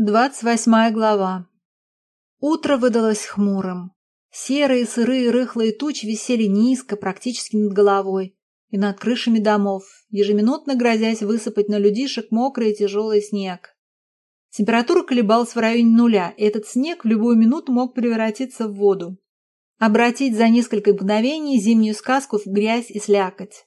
Двадцать восьмая глава. Утро выдалось хмурым. Серые, сырые, рыхлые тучи висели низко, практически над головой и над крышами домов, ежеминутно грозясь высыпать на людишек мокрый и тяжелый снег. Температура колебалась в районе нуля, и этот снег в любую минуту мог превратиться в воду. Обратить за несколько мгновений зимнюю сказку в грязь и слякоть.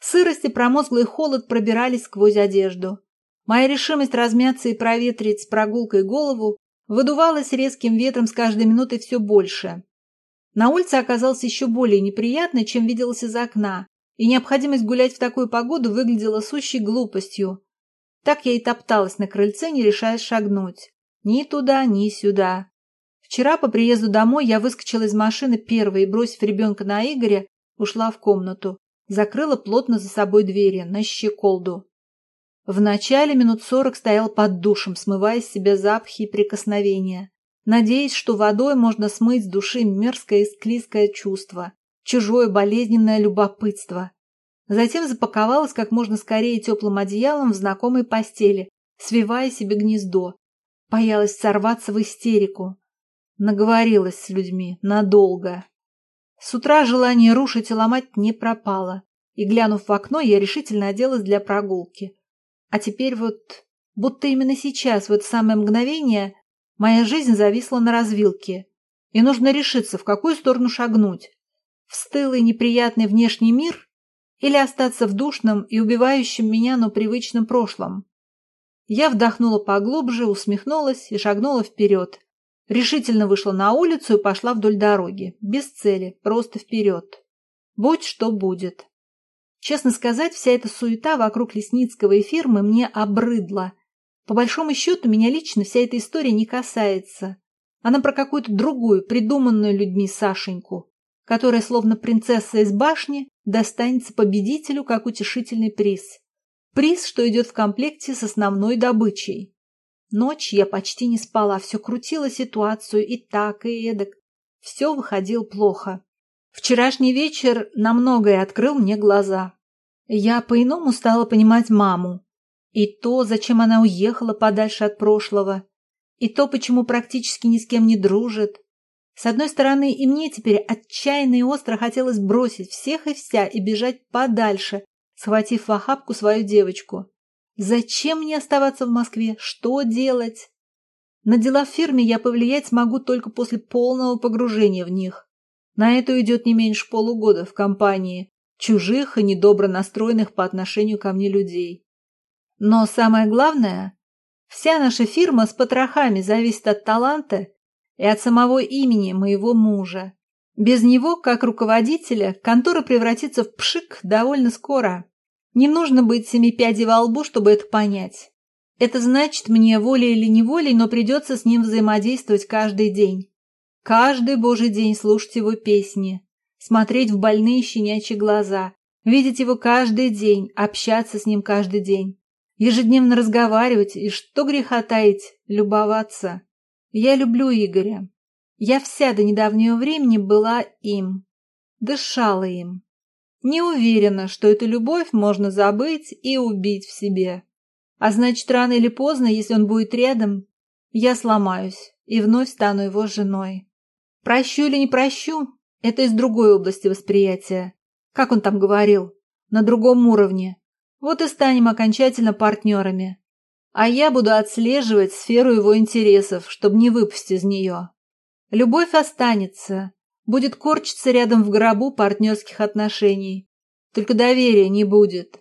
Сырость и промозглый холод пробирались сквозь одежду. Моя решимость размяться и проветрить с прогулкой голову выдувалась резким ветром с каждой минутой все больше. На улице оказалось еще более неприятно, чем виделось из окна, и необходимость гулять в такую погоду выглядела сущей глупостью. Так я и топталась на крыльце, не решаясь шагнуть. Ни туда, ни сюда. Вчера по приезду домой я выскочила из машины первой и, бросив ребенка на Игоря, ушла в комнату. Закрыла плотно за собой двери, на щеколду. Вначале минут сорок стоял под душем, смывая с себя запахи и прикосновения, надеясь, что водой можно смыть с души мерзкое и склизкое чувство, чужое болезненное любопытство. Затем запаковалась как можно скорее теплым одеялом в знакомой постели, свивая себе гнездо. Боялась сорваться в истерику. Наговорилась с людьми надолго. С утра желание рушить и ломать не пропало, и, глянув в окно, я решительно оделась для прогулки. А теперь вот, будто именно сейчас, в это самое мгновение, моя жизнь зависла на развилке, и нужно решиться, в какую сторону шагнуть. В стылый неприятный внешний мир или остаться в душном и убивающем меня, но привычном прошлом. Я вдохнула поглубже, усмехнулась и шагнула вперед. Решительно вышла на улицу и пошла вдоль дороги, без цели, просто вперед. Будь что будет. Честно сказать, вся эта суета вокруг Лесницкого и фирмы мне обрыдла. По большому счету, меня лично вся эта история не касается. Она про какую-то другую, придуманную людьми Сашеньку, которая, словно принцесса из башни, достанется победителю как утешительный приз. Приз, что идет в комплекте с основной добычей. Ночь я почти не спала, все крутила ситуацию и так, и эдак. Все выходило плохо. Вчерашний вечер на многое открыл мне глаза. Я по-иному стала понимать маму. И то, зачем она уехала подальше от прошлого. И то, почему практически ни с кем не дружит. С одной стороны, и мне теперь отчаянно и остро хотелось бросить всех и вся и бежать подальше, схватив в охапку свою девочку. Зачем мне оставаться в Москве? Что делать? На дела в фирме я повлиять смогу только после полного погружения в них. На это уйдет не меньше полугода в компании чужих и недобро настроенных по отношению ко мне людей. Но самое главное, вся наша фирма с потрохами зависит от таланта и от самого имени моего мужа. Без него, как руководителя, контора превратится в пшик довольно скоро. Не нужно быть семи пядей во лбу, чтобы это понять. Это значит, мне волей или неволей, но придется с ним взаимодействовать каждый день. Каждый божий день слушать его песни, смотреть в больные щенячьи глаза, видеть его каждый день, общаться с ним каждый день, ежедневно разговаривать и, что греха таить, любоваться. Я люблю Игоря. Я вся до недавнего времени была им, дышала им. Не уверена, что эту любовь можно забыть и убить в себе. А значит, рано или поздно, если он будет рядом, я сломаюсь и вновь стану его женой. Прощу или не прощу – это из другой области восприятия. Как он там говорил? На другом уровне. Вот и станем окончательно партнерами. А я буду отслеживать сферу его интересов, чтобы не выпасть из нее. Любовь останется, будет корчиться рядом в гробу партнерских отношений. Только доверия не будет.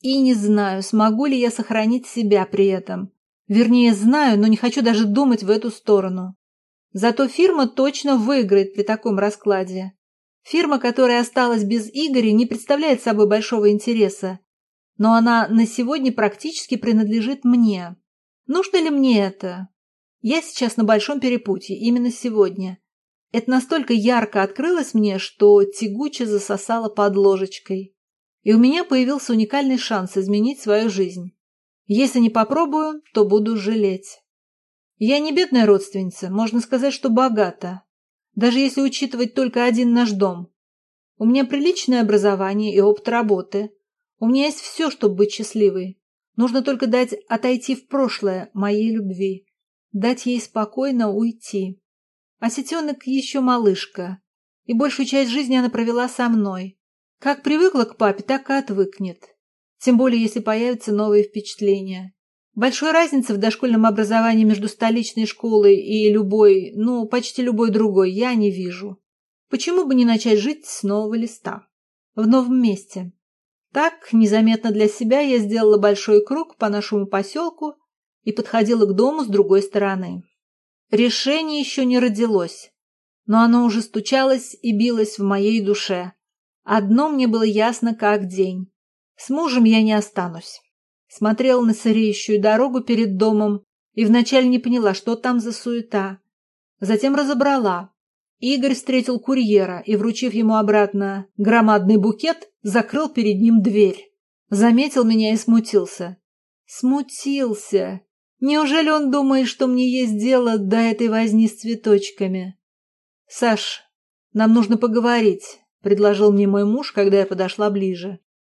И не знаю, смогу ли я сохранить себя при этом. Вернее, знаю, но не хочу даже думать в эту сторону. Зато фирма точно выиграет при таком раскладе. Фирма, которая осталась без Игоря, не представляет собой большого интереса. Но она на сегодня практически принадлежит мне. Нужно ли мне это? Я сейчас на большом перепутье, именно сегодня. Это настолько ярко открылось мне, что тягуче засосало под ложечкой. И у меня появился уникальный шанс изменить свою жизнь. Если не попробую, то буду жалеть. Я не бедная родственница, можно сказать, что богата. Даже если учитывать только один наш дом. У меня приличное образование и опыт работы. У меня есть все, чтобы быть счастливой. Нужно только дать отойти в прошлое моей любви, дать ей спокойно уйти. А сетенок еще малышка, и большую часть жизни она провела со мной. Как привыкла к папе, так и отвыкнет. Тем более, если появятся новые впечатления. Большой разницы в дошкольном образовании между столичной школой и любой, ну, почти любой другой, я не вижу. Почему бы не начать жить с нового листа? В новом месте. Так, незаметно для себя, я сделала большой круг по нашему поселку и подходила к дому с другой стороны. Решение еще не родилось, но оно уже стучалось и билось в моей душе. Одно мне было ясно как день. С мужем я не останусь. Смотрела на сыреющую дорогу перед домом и вначале не поняла, что там за суета. Затем разобрала. Игорь встретил курьера и, вручив ему обратно громадный букет, закрыл перед ним дверь. Заметил меня и смутился. Смутился. Неужели он думает, что мне есть дело до этой возни с цветочками? Саш, нам нужно поговорить, предложил мне мой муж, когда я подошла ближе.